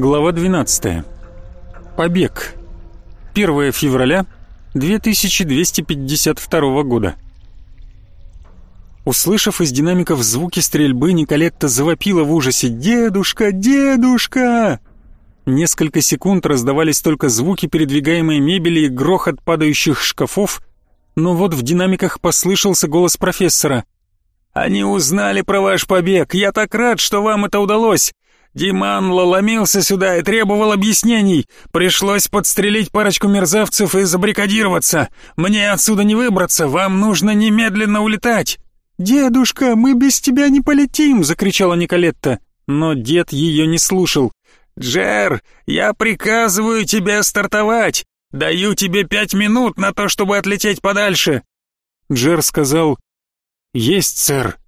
Глава 12. Побег. 1 февраля 2252 года. Услышав из динамиков звуки стрельбы, Николетта завопила в ужасе «Дедушка! Дедушка!». Несколько секунд раздавались только звуки передвигаемой мебели и грохот падающих шкафов, но вот в динамиках послышался голос профессора. «Они узнали про ваш побег! Я так рад, что вам это удалось! Диман ломился сюда и требовал объяснений. Пришлось подстрелить парочку мерзавцев и забрикадироваться. Мне отсюда не выбраться, вам нужно немедленно улетать. «Дедушка, мы без тебя не полетим!» — закричала Николетта. Но дед ее не слушал. «Джер, я приказываю тебе стартовать! Даю тебе пять минут на то, чтобы отлететь подальше!» Джер сказал «Есть, сэр!»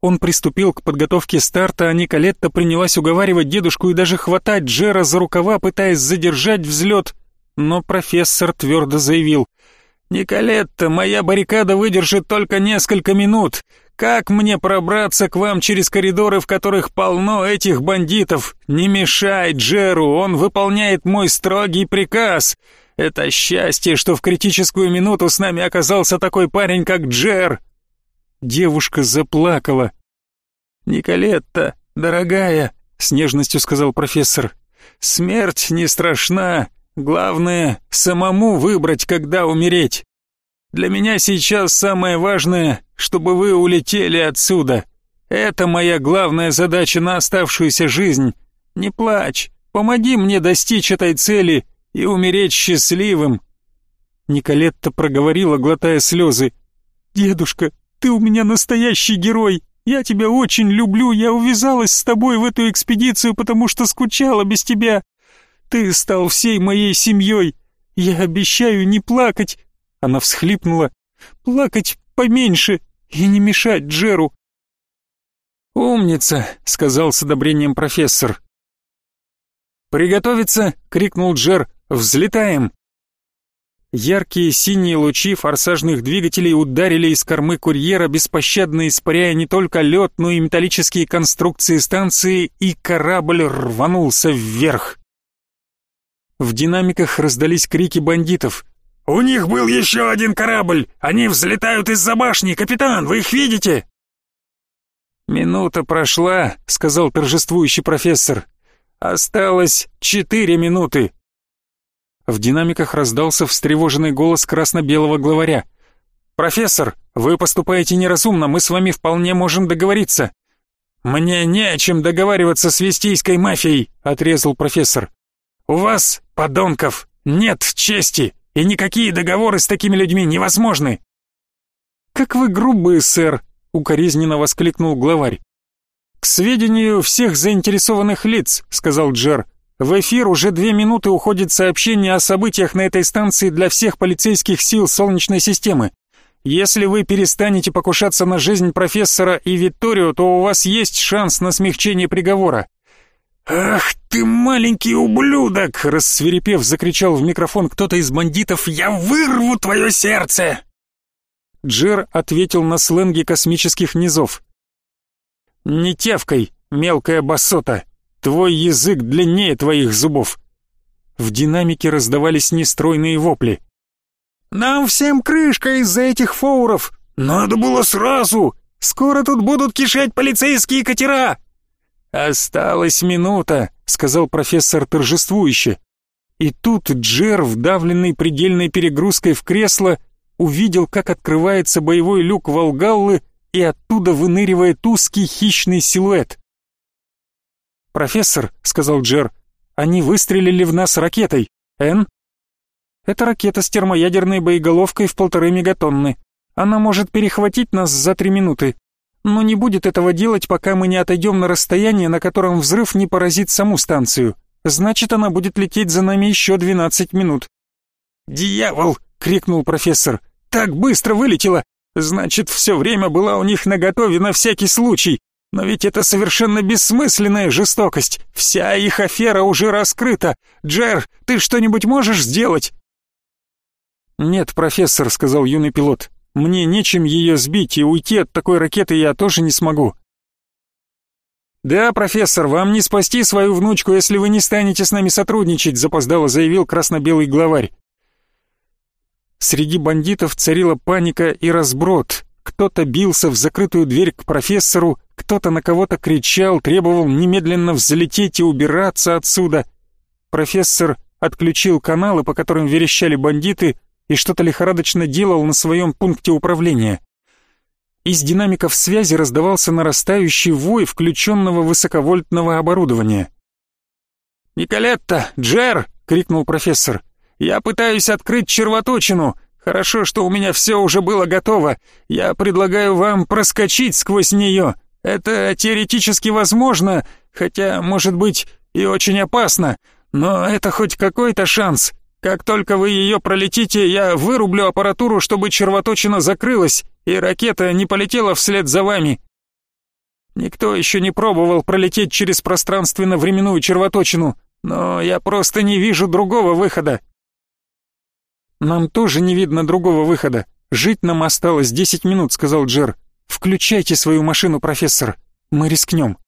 Он приступил к подготовке старта, а Николетта принялась уговаривать дедушку и даже хватать Джера за рукава, пытаясь задержать взлет. Но профессор твердо заявил, «Николетта, моя баррикада выдержит только несколько минут. Как мне пробраться к вам через коридоры, в которых полно этих бандитов? Не мешай Джеру, он выполняет мой строгий приказ. Это счастье, что в критическую минуту с нами оказался такой парень, как Джер». Девушка заплакала. «Николетта, дорогая», — с нежностью сказал профессор, — «смерть не страшна. Главное, самому выбрать, когда умереть. Для меня сейчас самое важное, чтобы вы улетели отсюда. Это моя главная задача на оставшуюся жизнь. Не плачь, помоги мне достичь этой цели и умереть счастливым». Николетта проговорила, глотая слезы. «Дедушка, ты у меня настоящий герой. Я тебя очень люблю. Я увязалась с тобой в эту экспедицию, потому что скучала без тебя. Ты стал всей моей семьей. Я обещаю не плакать. Она всхлипнула. Плакать поменьше и не мешать Джеру. «Умница», — сказал с одобрением профессор. «Приготовиться!» — крикнул Джер. «Взлетаем!» Яркие синие лучи форсажных двигателей ударили из кормы курьера, беспощадно испаряя не только лед, но и металлические конструкции станции, и корабль рванулся вверх. В динамиках раздались крики бандитов. «У них был еще один корабль! Они взлетают из-за башни! Капитан, вы их видите?» «Минута прошла», — сказал торжествующий профессор. «Осталось четыре минуты». В динамиках раздался встревоженный голос красно-белого главаря. «Профессор, вы поступаете неразумно, мы с вами вполне можем договориться». «Мне не о чем договариваться с вестийской мафией», — отрезал профессор. «У вас, подонков, нет чести, и никакие договоры с такими людьми невозможны». «Как вы грубые, сэр», — укоризненно воскликнул главарь. «К сведению всех заинтересованных лиц», — сказал Джер, в эфир уже две минуты уходит сообщение о событиях на этой станции для всех полицейских сил Солнечной системы. Если вы перестанете покушаться на жизнь профессора и Витторио, то у вас есть шанс на смягчение приговора. «Ах ты маленький ублюдок!» — рассверепев, закричал в микрофон кто-то из бандитов. «Я вырву твое сердце!» Джер ответил на сленге космических низов. «Не тявкой, мелкая басота!» Твой язык длиннее твоих зубов!» В динамике раздавались нестройные вопли. «Нам всем крышка из-за этих фоуров! Надо было сразу! Скоро тут будут кишать полицейские катера!» «Осталась минута», — сказал профессор торжествующе. И тут Джер, вдавленный предельной перегрузкой в кресло, увидел, как открывается боевой люк Волгаллы, и оттуда выныривает узкий хищный силуэт. «Профессор», — сказал Джер, — «они выстрелили в нас ракетой. Н?» «Это ракета с термоядерной боеголовкой в полторы мегатонны. Она может перехватить нас за три минуты. Но не будет этого делать, пока мы не отойдем на расстояние, на котором взрыв не поразит саму станцию. Значит, она будет лететь за нами еще двенадцать минут». «Дьявол!» — крикнул профессор. «Так быстро вылетела! Значит, все время была у них наготове на всякий случай. Но ведь это совершенно бессмысленная жестокость. Вся их афера уже раскрыта. Джер, ты что-нибудь можешь сделать? Нет, профессор, сказал юный пилот. Мне нечем ее сбить, и уйти от такой ракеты я тоже не смогу. «Да, профессор, вам не спасти свою внучку, если вы не станете с нами сотрудничать», запоздало заявил красно-белый главарь. Среди бандитов царила паника и разброд. Кто-то бился в закрытую дверь к профессору, кто-то на кого-то кричал, требовал немедленно взлететь и убираться отсюда. Профессор отключил каналы, по которым верещали бандиты, и что-то лихорадочно делал на своем пункте управления. Из динамиков связи раздавался нарастающий вой включенного высоковольтного оборудования. «Николетта! Джер!» — крикнул профессор. «Я пытаюсь открыть червоточину. Хорошо, что у меня все уже было готово. Я предлагаю вам проскочить сквозь нее. Это теоретически возможно, хотя, может быть, и очень опасно. Но это хоть какой-то шанс. Как только вы ее пролетите, я вырублю аппаратуру, чтобы червоточина закрылась, и ракета не полетела вслед за вами. Никто еще не пробовал пролететь через пространственно-временную червоточину, но я просто не вижу другого выхода. Нам тоже не видно другого выхода. Жить нам осталось десять минут, сказал Джер. Включайте свою машину, профессор. Мы рискнем.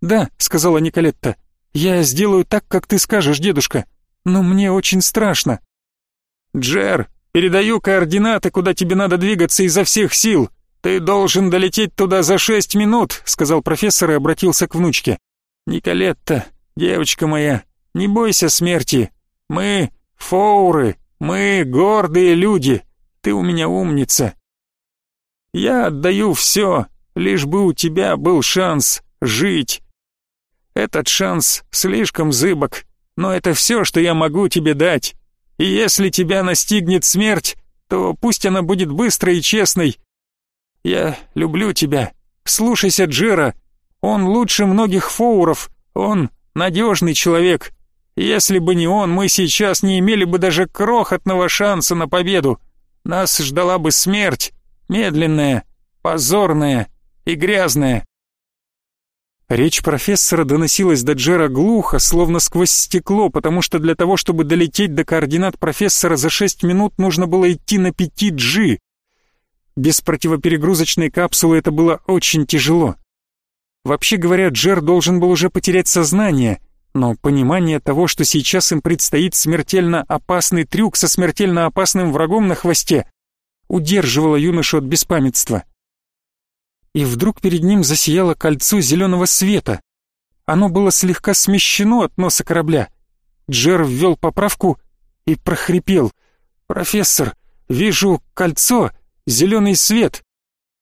Да, сказала Николетта. Я сделаю так, как ты скажешь, дедушка но мне очень страшно. Джер, передаю координаты, куда тебе надо двигаться изо всех сил. Ты должен долететь туда за шесть минут, сказал профессор и обратился к внучке. Николетта, девочка моя, не бойся смерти. Мы фоуры, мы гордые люди. Ты у меня умница. Я отдаю все, лишь бы у тебя был шанс жить. Этот шанс слишком зыбок, но это все, что я могу тебе дать. И если тебя настигнет смерть, то пусть она будет быстрой и честной. Я люблю тебя. Слушайся Джира. Он лучше многих фоуров. Он надежный человек. Если бы не он, мы сейчас не имели бы даже крохотного шанса на победу. Нас ждала бы смерть, медленная, позорная и грязная. Речь профессора доносилась до Джера глухо, словно сквозь стекло, потому что для того, чтобы долететь до координат профессора за шесть минут, нужно было идти на 5G. Без противоперегрузочной капсулы это было очень тяжело. Вообще говоря, Джер должен был уже потерять сознание, но понимание того, что сейчас им предстоит смертельно опасный трюк со смертельно опасным врагом на хвосте, удерживало юношу от беспамятства и вдруг перед ним засияло кольцо зеленого света. Оно было слегка смещено от носа корабля. Джер ввел поправку и прохрипел. «Профессор, вижу кольцо, зеленый свет».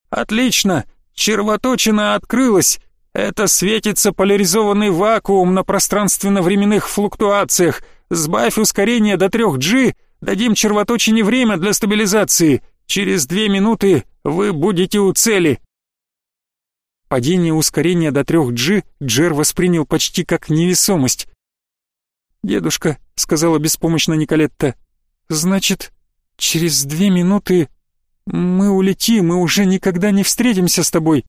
«Отлично! Червоточина открылась! Это светится поляризованный вакуум на пространственно-временных флуктуациях. Сбавь ускорение до 3G, дадим червоточине время для стабилизации. Через две минуты вы будете у цели». Падение ускорения до 3G Джер воспринял почти как невесомость. «Дедушка», — сказала беспомощно Николетта, — «значит, через две минуты мы улетим и уже никогда не встретимся с тобой».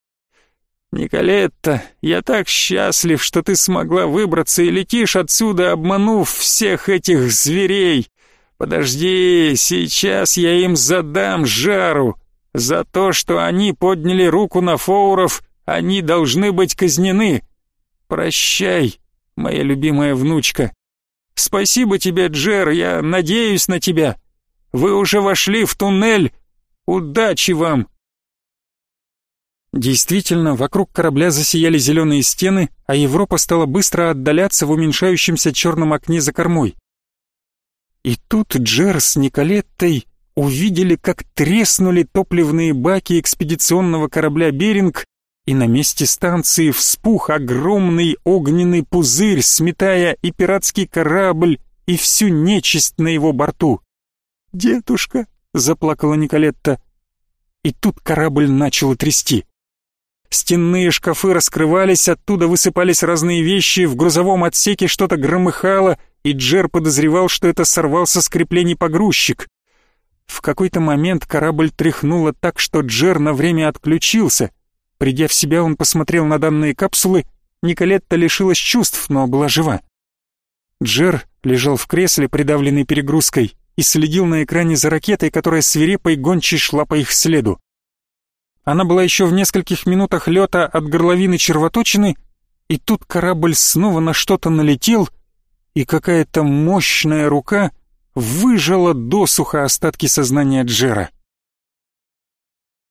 «Николетта, я так счастлив, что ты смогла выбраться и летишь отсюда, обманув всех этих зверей. Подожди, сейчас я им задам жару за то, что они подняли руку на Фоуров они должны быть казнены. Прощай, моя любимая внучка. Спасибо тебе, Джер, я надеюсь на тебя. Вы уже вошли в туннель. Удачи вам. Действительно, вокруг корабля засияли зеленые стены, а Европа стала быстро отдаляться в уменьшающемся черном окне за кормой. И тут Джер с Николеттой увидели, как треснули топливные баки экспедиционного корабля «Беринг», и на месте станции вспух огромный огненный пузырь, сметая и пиратский корабль, и всю нечисть на его борту. «Дедушка!» — заплакала Николетта. И тут корабль начал трясти. Стенные шкафы раскрывались, оттуда высыпались разные вещи, в грузовом отсеке что-то громыхало, и Джер подозревал, что это сорвался с креплений погрузчик. В какой-то момент корабль тряхнуло так, что Джер на время отключился — Придя в себя, он посмотрел на данные капсулы. Николетта лишилась чувств, но была жива. Джер лежал в кресле, придавленный перегрузкой, и следил на экране за ракетой, которая свирепой гончей шла по их следу. Она была еще в нескольких минутах лета от горловины червоточины, и тут корабль снова на что-то налетел, и какая-то мощная рука выжала досуха остатки сознания Джера.